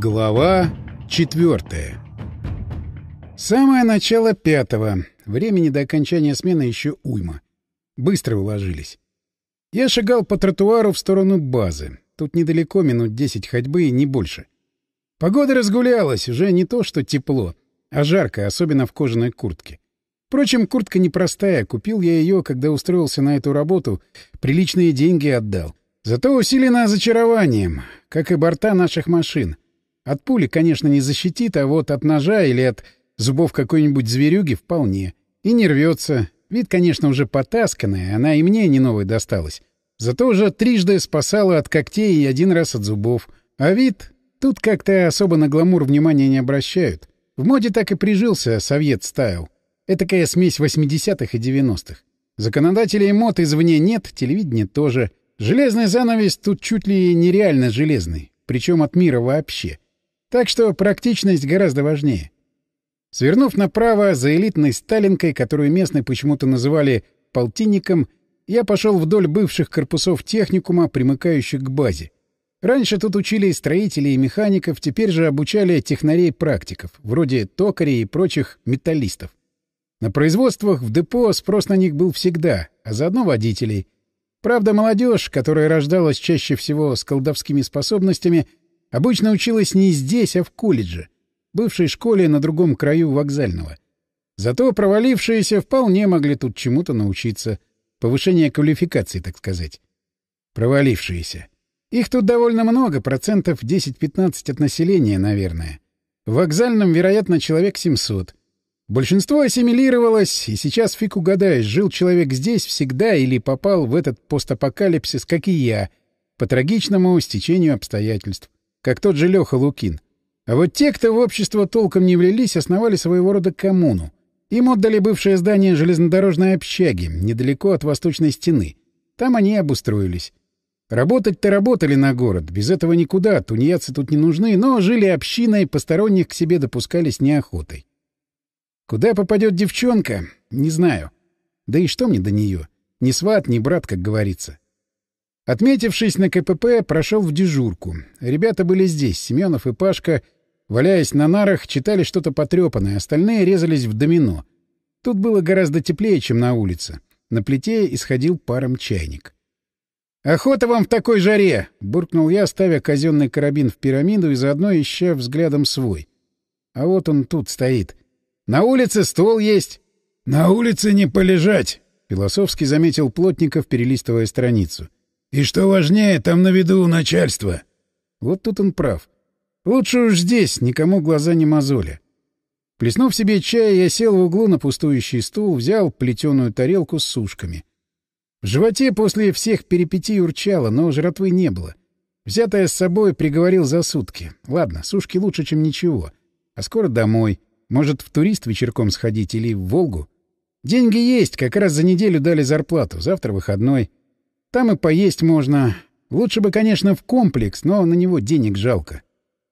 Глава четвертая Самое начало пятого. Времени до окончания смены еще уйма. Быстро уложились. Я шагал по тротуару в сторону базы. Тут недалеко, минут десять ходьбы и не больше. Погода разгулялась, уже не то что тепло, а жарко, особенно в кожаной куртке. Впрочем, куртка непростая, купил я ее, когда устроился на эту работу, приличные деньги отдал. Зато усилена зачарованием, как и борта наших машин. От пули, конечно, не защитит, а вот от ножа или от зубов какой-нибудь зверюги вполне. И не рвется. Вид, конечно, уже потасканный, она и мне не новой досталась. Зато уже трижды спасала от когтей и один раз от зубов. А вид... Тут как-то особо на гламур внимания не обращают. В моде так и прижился совет стайл. Этакая смесь 80-х и 90-х. Законодателей мод извне нет, телевидения тоже. Железный занавес тут чуть ли нереально железный. Причем от мира вообще. Так что практичность гораздо важнее. Свернув направо за элитной Сталинкой, которую местные почему-то называли «полтинником», я пошел вдоль бывших корпусов техникума, примыкающих к базе. Раньше тут учили строителей и механиков, теперь же обучали технарей-практиков, вроде токарей и прочих металлистов. На производствах в депо спрос на них был всегда, а заодно водителей. Правда, молодежь, которая рождалась чаще всего с колдовскими способностями, обычно училась не здесь, а в колледже — бывшей школе на другом краю вокзального. Зато провалившиеся вполне могли тут чему-то научиться. Повышение квалификации, так сказать. Провалившиеся. Их тут довольно много, процентов 10-15 от населения, наверное. В вокзальном, вероятно, человек 700. Большинство ассимилировалось, и сейчас фиг угадаешь, жил человек здесь всегда или попал в этот постапокалипсис, как и я, по трагичному стечению обстоятельств, как тот же Леха Лукин. А вот те, кто в общество толком не влились, основали своего рода коммуну. Им отдали бывшее здание железнодорожной общаги, недалеко от Восточной стены. Там они обустроились. Работать-то работали на город, без этого никуда, тунеядцы тут не нужны, но жили общиной, посторонних к себе допускались неохотой. Куда попадет девчонка, не знаю. Да и что мне до нее? Ни сват, ни брат, как говорится. Отметившись на КПП, прошел в дежурку. Ребята были здесь, Семенов и Пашка — Валяясь на нарах, читали что-то потрепанное, остальные резались в домино. Тут было гораздо теплее, чем на улице. На плите исходил паром чайник. «Охота вам в такой жаре!» — буркнул я, ставя казенный карабин в пирамиду и заодно ища взглядом свой. А вот он тут стоит. «На улице стол есть!» «На улице не полежать!» — философски заметил Плотников, перелистывая страницу. «И что важнее, там на виду у начальства!» Вот тут он прав. Лучше уж здесь, никому глаза не мозоли. Плеснув себе чая, я сел в углу на пустующий стул, взял плетеную тарелку с сушками. В животе после всех перипетий урчало, но жратвы не было. Взятое с собой приговорил за сутки. Ладно, сушки лучше, чем ничего. А скоро домой. Может, в турист вечерком сходить или в Волгу? Деньги есть, как раз за неделю дали зарплату, завтра выходной. Там и поесть можно. Лучше бы, конечно, в комплекс, но на него денег жалко.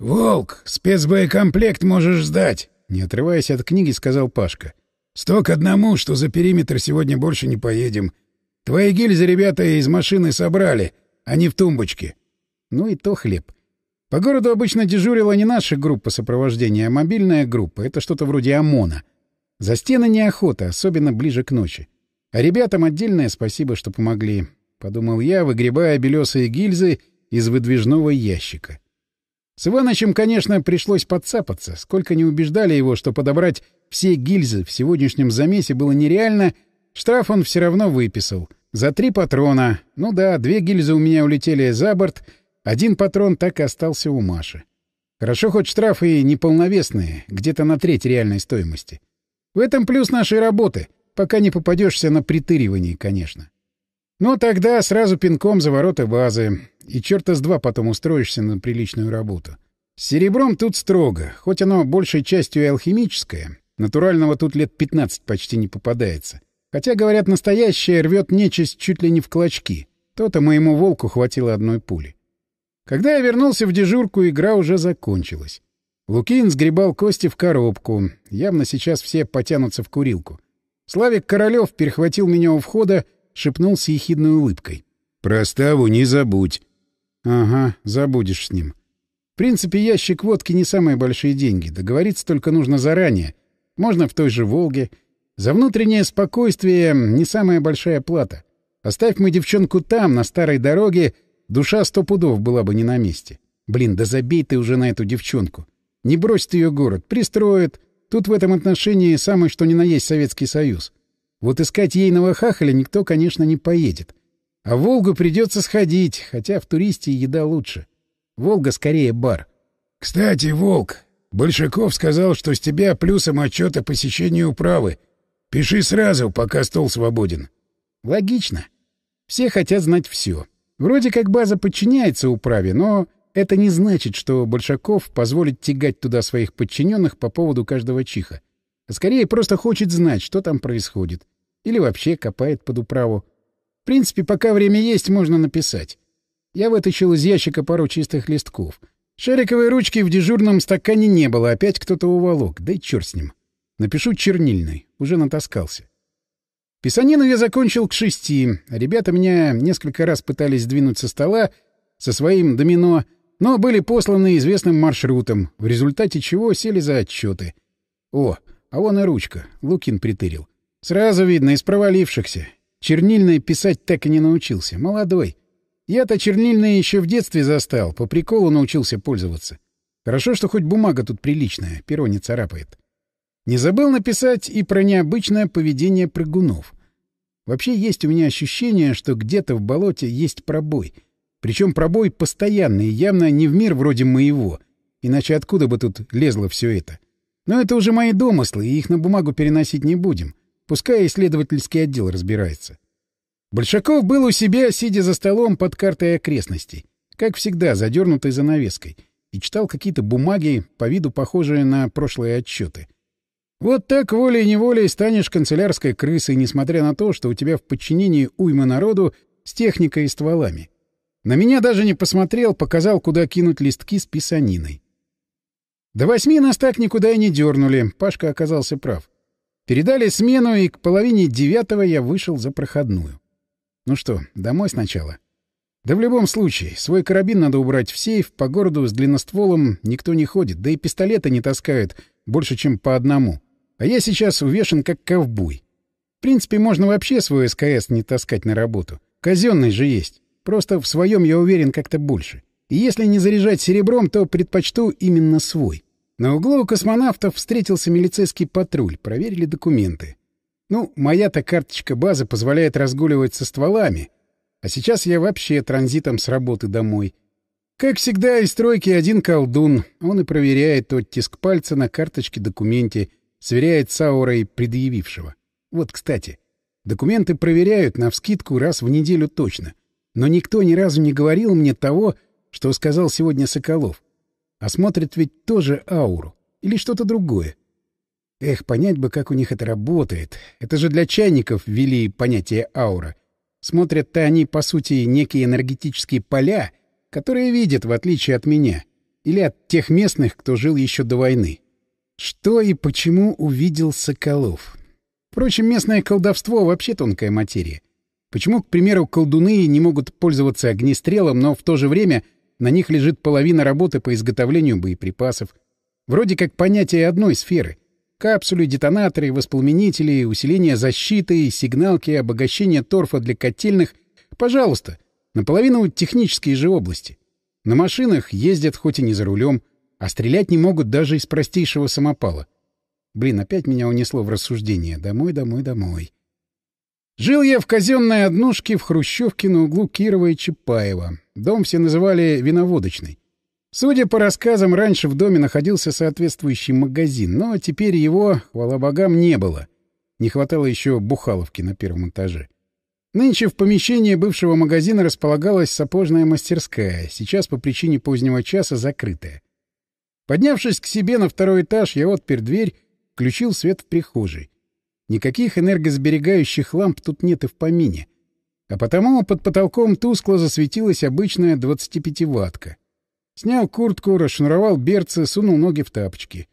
«Волк, спецбоекомплект можешь сдать!» Не отрываясь от книги, сказал Пашка. «Сто к одному, что за периметр сегодня больше не поедем. Твои гильзы ребята из машины собрали, они в тумбочке». Ну и то хлеб. По городу обычно дежурила не наша группа сопровождения, а мобильная группа. Это что-то вроде ОМОНа. За стены неохота, особенно ближе к ночи. А ребятам отдельное спасибо, что помогли. Подумал я, выгребая белесые гильзы из выдвижного ящика. С Иванычем, конечно, пришлось подцапаться. Сколько не убеждали его, что подобрать все гильзы в сегодняшнем замесе было нереально, штраф он все равно выписал. За три патрона. Ну да, две гильзы у меня улетели за борт, один патрон так и остался у Маши. Хорошо хоть штрафы неполновесные, где-то на треть реальной стоимости. В этом плюс нашей работы, пока не попадешься на притыривание, конечно. Но тогда сразу пинком за ворота базы. И черта с два потом устроишься на приличную работу. С серебром тут строго, хоть оно большей частью и алхимическое. Натурального тут лет 15 почти не попадается. Хотя, говорят, настоящее рвет нечисть чуть ли не в клочки. То-то моему волку хватило одной пули. Когда я вернулся в дежурку, игра уже закончилась. Лукин сгребал кости в коробку. Явно сейчас все потянутся в курилку. Славик Королёв перехватил меня у входа, шепнул с ехидной улыбкой. «Проставу не забудь. Ага, забудешь с ним. принципе, ящик водки не самые большие деньги. Договориться только нужно заранее. Можно в той же «Волге». За внутреннее спокойствие не самая большая плата. Оставь мы девчонку там, на старой дороге, душа сто пудов была бы не на месте. Блин, да забей ты уже на эту девчонку. Не брось ты ее город, пристроит. Тут в этом отношении самый что ни на есть Советский Союз. Вот искать ейного хахаля никто, конечно, не поедет. А в Волгу придется сходить, хотя в туристе еда лучше. Волга скорее бар. — Кстати, Волк, Большаков сказал, что с тебя плюсом отчет о посещении управы. Пиши сразу, пока стол свободен. — Логично. Все хотят знать все. Вроде как база подчиняется управе, но это не значит, что Большаков позволит тягать туда своих подчиненных по поводу каждого чиха. А скорее просто хочет знать, что там происходит. Или вообще копает под управу. В принципе, пока время есть, можно написать. Я вытащил из ящика пару чистых листков. Шариковой ручки в дежурном стакане не было, опять кто-то уволок. Да и черт с ним. Напишу чернильной. Уже натаскался. Писанину я закончил к шести. Ребята меня несколько раз пытались сдвинуть со стола со своим домино, но были посланы известным маршрутом, в результате чего сели за отчеты. О, а вон и ручка. Лукин притырил. Сразу видно, из провалившихся. Чернильный писать так и не научился. Молодой. Я-то чернильный еще в детстве застал, по приколу научился пользоваться. Хорошо, что хоть бумага тут приличная, перо не царапает. Не забыл написать и про необычное поведение прыгунов. Вообще есть у меня ощущение, что где-то в болоте есть пробой. Причем пробой постоянный, явно не в мир вроде моего. Иначе откуда бы тут лезло все это? Но это уже мои домыслы, и их на бумагу переносить не будем. Пускай исследовательский отдел разбирается. Большаков был у себя, сидя за столом под картой окрестностей, как всегда, задернутой занавеской, и читал какие-то бумаги, по виду похожие на прошлые отчеты. Вот так волей-неволей станешь канцелярской крысой, несмотря на то, что у тебя в подчинении уйма народу с техникой и стволами. На меня даже не посмотрел, показал, куда кинуть листки с писаниной. До восьми нас так никуда и не дернули, Пашка оказался прав. Передали смену, и к половине девятого я вышел за проходную. Ну что, домой сначала? Да в любом случае, свой карабин надо убрать в сейф, по городу с длинностволом никто не ходит, да и пистолеты не таскают больше, чем по одному. А я сейчас увешан как ковбой. В принципе, можно вообще свой СКС не таскать на работу. Казенный же есть. Просто в своем я уверен как-то больше. И если не заряжать серебром, то предпочту именно свой. На углу у космонавтов встретился милицейский патруль, проверили документы. Ну, моя-то карточка базы позволяет разгуливать со стволами, а сейчас я вообще транзитом с работы домой. Как всегда, из стройки один колдун, он и проверяет оттиск пальца на карточке-документе, сверяет с аурой предъявившего. Вот, кстати, документы проверяют навскидку раз в неделю точно, но никто ни разу не говорил мне того, что сказал сегодня Соколов. А смотрят ведь тоже ауру. Или что-то другое. Эх, понять бы, как у них это работает. Это же для чайников ввели понятие аура. Смотрят-то они, по сути, некие энергетические поля, которые видят, в отличие от меня. Или от тех местных, кто жил еще до войны. Что и почему увидел Соколов? Впрочем, местное колдовство вообще тонкая материя. Почему, к примеру, колдуны не могут пользоваться огнестрелом, но в то же время на них лежит половина работы по изготовлению боеприпасов. Вроде как понятие одной сферы. Капсули, детонаторы, воспламенители, усиление защиты, сигналки, обогащение торфа для котельных. Пожалуйста, наполовину технические же области. На машинах ездят хоть и не за рулем, а стрелять не могут даже из простейшего самопала. Блин, опять меня унесло в рассуждение. Домой, домой, домой. Жил я в казенной однушке в Хрущевке на углу Кирова и Чапаева. Дом все называли «виноводочный». Судя по рассказам, раньше в доме находился соответствующий магазин, но теперь его, хвала богам, не было. Не хватало еще бухаловки на первом этаже. Нынче в помещении бывшего магазина располагалась сапожная мастерская, сейчас по причине позднего часа закрытая. Поднявшись к себе на второй этаж, я отпер дверь, включил свет в прихожей. Никаких энергосберегающих ламп тут нет и в помине. А потому под потолком тускло засветилась обычная 25-ваттка. Снял куртку, расшнуровал берцы, сунул ноги в тапочки.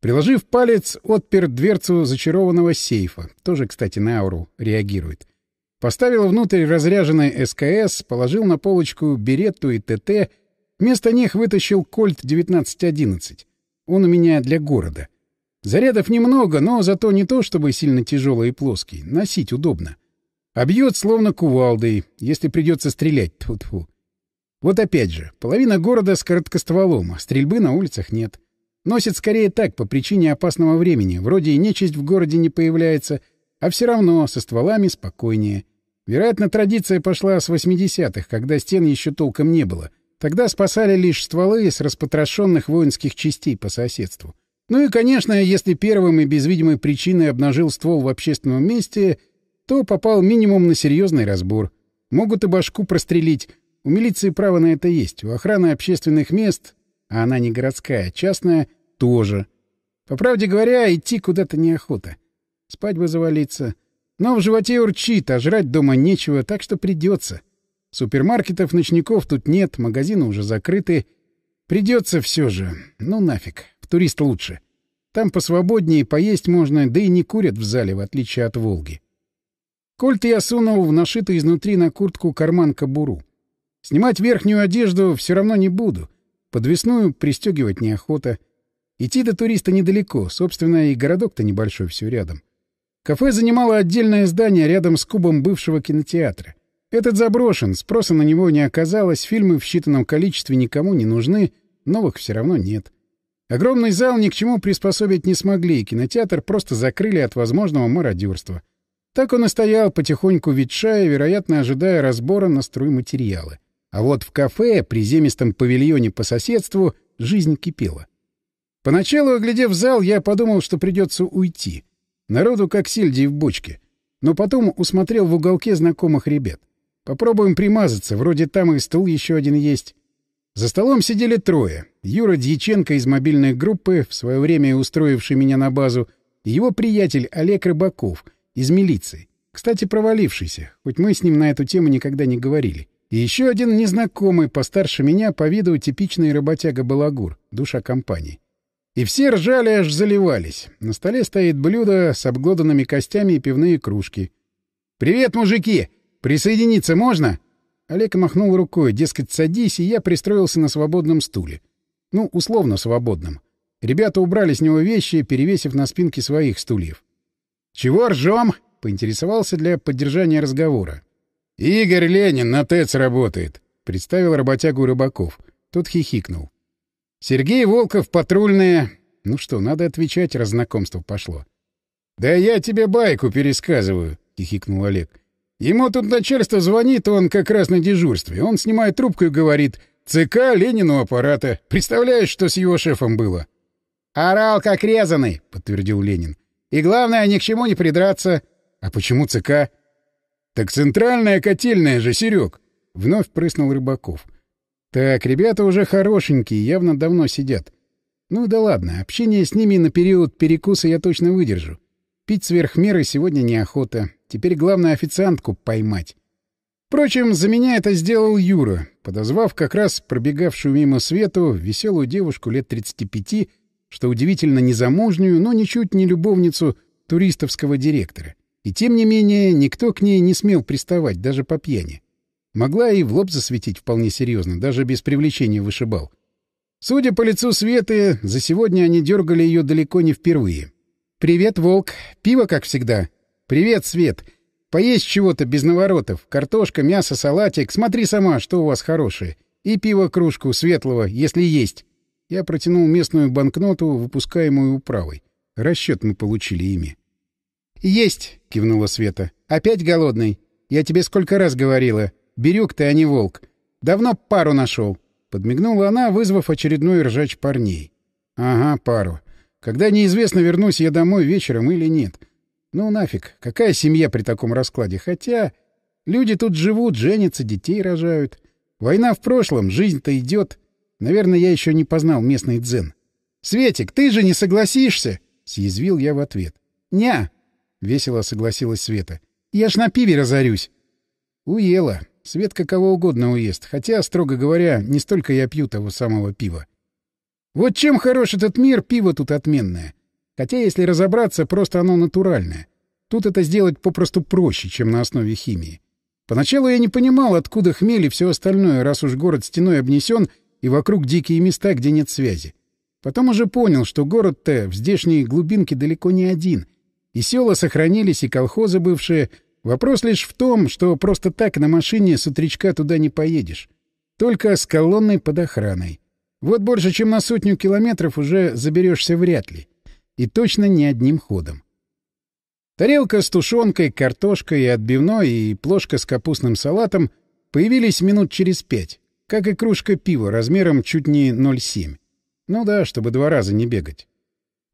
Приложив палец, отпер дверцу зачарованного сейфа. Тоже, кстати, на ауру реагирует. Поставил внутрь разряженный СКС, положил на полочку беретту и ТТ, Вместо них вытащил кольт 1911. Он у меня для города. Зарядов немного, но зато не то чтобы сильно тяжелый и плоский. Носить удобно. А бьет словно кувалдой, если придется стрелять. Тьфу -тьфу. Вот опять же, половина города с короткостволом, а стрельбы на улицах нет. Носит скорее так, по причине опасного времени. Вроде и нечисть в городе не появляется, а все равно со стволами спокойнее. Вероятно, традиция пошла с 80-х, когда стен еще толком не было. Тогда спасали лишь стволы с распотрошенных воинских частей по соседству. Ну и, конечно, если первым и без видимой причины обнажил ствол в общественном месте, то попал минимум на серьезный разбор. Могут и башку прострелить. У милиции право на это есть. У охраны общественных мест, а она не городская, а частная, тоже. По правде говоря, идти куда-то неохота. Спать бы завалиться. Но в животе урчит, а жрать дома нечего, так что придется. Супермаркетов, ночников тут нет, магазины уже закрыты. Придется все же. Ну нафиг турист лучше. Там посвободнее, поесть можно, да и не курят в зале, в отличие от «Волги». Кольт я сунул в нашитый изнутри на куртку карман кобуру. Снимать верхнюю одежду все равно не буду. Подвесную пристегивать неохота. Идти до туриста недалеко, собственно, и городок-то небольшой, все рядом. Кафе занимало отдельное здание рядом с кубом бывшего кинотеатра. Этот заброшен, спроса на него не оказалось, фильмы в считанном количестве никому не нужны, новых все равно нет. Огромный зал ни к чему приспособить не смогли, и кинотеатр просто закрыли от возможного мародерства. Так он и стоял, потихоньку ветшая, вероятно, ожидая разбора на стройматериалы. А вот в кафе, приземистом павильоне по соседству, жизнь кипела. Поначалу, оглядев зал, я подумал, что придется уйти. Народу как сельди в бочке. Но потом усмотрел в уголке знакомых ребят. Попробуем примазаться, вроде там и стул еще один есть. За столом сидели трое. Юра Дьяченко из мобильной группы, в свое время устроивший меня на базу, и его приятель Олег Рыбаков из милиции. Кстати, провалившийся, хоть мы с ним на эту тему никогда не говорили. И еще один незнакомый, постарше меня, по виду типичный работяга-балагур, душа компании. И все ржали, аж заливались. На столе стоит блюдо с обглоданными костями и пивные кружки. «Привет, мужики! Присоединиться можно?» Олег махнул рукой, дескать, садись, и я пристроился на свободном стуле. Ну, условно свободном. Ребята убрали с него вещи, перевесив на спинки своих стульев. «Чего ржем?» — поинтересовался для поддержания разговора. «Игорь Ленин на ТЭЦ работает», — представил работягу Рыбаков. Тот хихикнул. «Сергей Волков, патрульные...» Ну что, надо отвечать, раз знакомство пошло. «Да я тебе байку пересказываю», — хихикнул Олег. Ему тут начальство звонит, он как раз на дежурстве. Он снимает трубку и говорит «ЦК Ленину аппарата». Представляешь, что с его шефом было? «Орал как резанный», — подтвердил Ленин. «И главное, ни к чему не придраться». «А почему ЦК?» «Так центральная котельная же, Серег!» — вновь прыснул Рыбаков. «Так, ребята уже хорошенькие, явно давно сидят. Ну да ладно, общение с ними на период перекуса я точно выдержу. Пить сверх меры сегодня неохота. Теперь главное официантку поймать. Впрочем, за меня это сделал Юра, подозвав как раз пробегавшую мимо Свету веселую девушку лет 35, что удивительно незамужнюю, но ничуть не любовницу туристовского директора. И тем не менее, никто к ней не смел приставать, даже по пьяни. Могла и в лоб засветить вполне серьезно, даже без привлечения вышибал. Судя по лицу Светы, за сегодня они дергали ее далеко не впервые. «Привет, Волк. Пиво, как всегда», «Привет, Свет! Поесть чего-то без наворотов. Картошка, мясо, салатик. Смотри сама, что у вас хорошее. И пиво кружку светлого, если есть». Я протянул местную банкноту, выпускаемую управой. Расчет мы получили ими. «Есть!» — кивнула Света. «Опять голодный? Я тебе сколько раз говорила. Бирюк ты, а не волк. Давно пару нашел. Подмигнула она, вызвав очередной ржач парней. «Ага, пару. Когда неизвестно, вернусь я домой вечером или нет. Ну нафиг, какая семья при таком раскладе? Хотя люди тут живут, женятся, детей рожают. Война в прошлом, жизнь-то идет. Наверное, я еще не познал местный дзен. «Светик, ты же не согласишься?» — съязвил я в ответ. «Ня!» — весело согласилась Света. «Я ж на пиве разорюсь». Уела. Светка кого угодно уест. Хотя, строго говоря, не столько я пью того самого пива. Вот чем хорош этот мир, пиво тут отменное. Хотя, если разобраться, просто оно натуральное. Тут это сделать попросту проще, чем на основе химии. Поначалу я не понимал, откуда хмель и все остальное, раз уж город стеной обнесен, и вокруг дикие места, где нет связи. Потом уже понял, что город-то в здешней глубинке далеко не один. И села сохранились, и колхозы бывшие. Вопрос лишь в том, что просто так на машине с утречка туда не поедешь. Только с колонной под охраной. Вот больше, чем на сотню километров уже заберешься вряд ли. И точно не одним ходом. Тарелка с тушенкой, картошкой и отбивной и плошка с капустным салатом появились минут через пять, как и кружка пива размером чуть не 0,7. Ну да, чтобы два раза не бегать.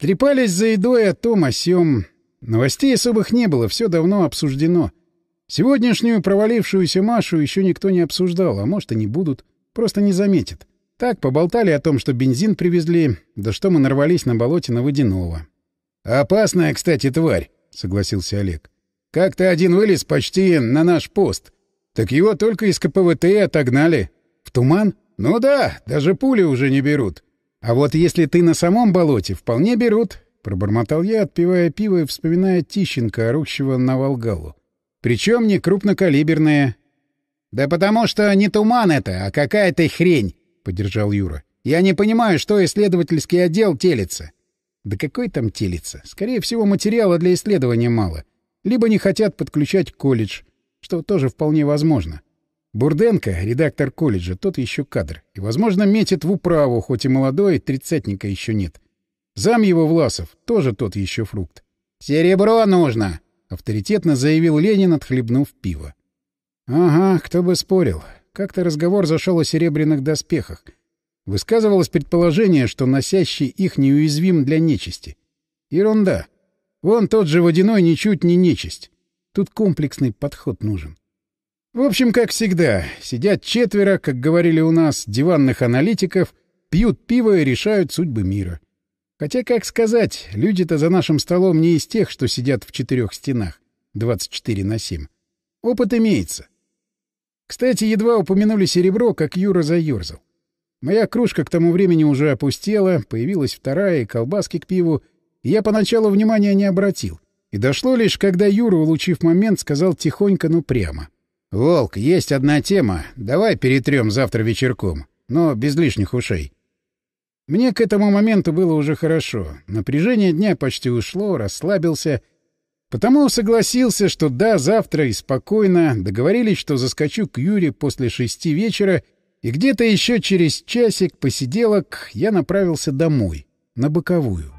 Трепались за едой о том, о сём. Новостей особых не было, все давно обсуждено. Сегодняшнюю провалившуюся Машу еще никто не обсуждал, а может и не будут, просто не заметят. Так, поболтали о том, что бензин привезли, да что мы нарвались на болоте на водяного. «Опасная, кстати, тварь», — согласился Олег. «Как-то один вылез почти на наш пост. Так его только из КПВТ отогнали. В туман? Ну да, даже пули уже не берут. А вот если ты на самом болоте, вполне берут», — пробормотал я, отпивая пиво и вспоминая Тищенко, орущего на Волгалу. «Причем не крупнокалиберное». «Да потому что не туман это, а какая-то хрень», — поддержал Юра. «Я не понимаю, что исследовательский отдел телится». «Да какой там телится? Скорее всего, материала для исследования мало. Либо не хотят подключать колледж, что тоже вполне возможно. Бурденко, редактор колледжа, тот еще кадр. И, возможно, метит в управу, хоть и молодой, тридцатника еще нет. Зам его Власов, тоже тот еще фрукт. «Серебро нужно!» — авторитетно заявил Ленин, отхлебнув пиво. «Ага, кто бы спорил. Как-то разговор зашел о серебряных доспехах. Высказывалось предположение, что носящий их неуязвим для нечисти. Ерунда. Вон тот же водяной ничуть не нечисть. Тут комплексный подход нужен. В общем, как всегда, сидят четверо, как говорили у нас, диванных аналитиков, пьют пиво и решают судьбы мира. Хотя, как сказать, люди-то за нашим столом не из тех, что сидят в четырех стенах, 24 на 7. Опыт имеется. Кстати, едва упомянули серебро, как Юра заерзал. Моя кружка к тому времени уже опустела, появилась вторая, и колбаски к пиву, и я поначалу внимания не обратил. И дошло лишь, когда Юра, улучив момент, сказал тихонько, но прямо. «Волк, есть одна тема. Давай перетрем завтра вечерком, но без лишних ушей». Мне к этому моменту было уже хорошо. Напряжение дня почти ушло, расслабился — Потому согласился, что да, завтра и спокойно. Договорились, что заскочу к Юре после шести вечера, и где-то еще через часик посиделок я направился домой, на боковую.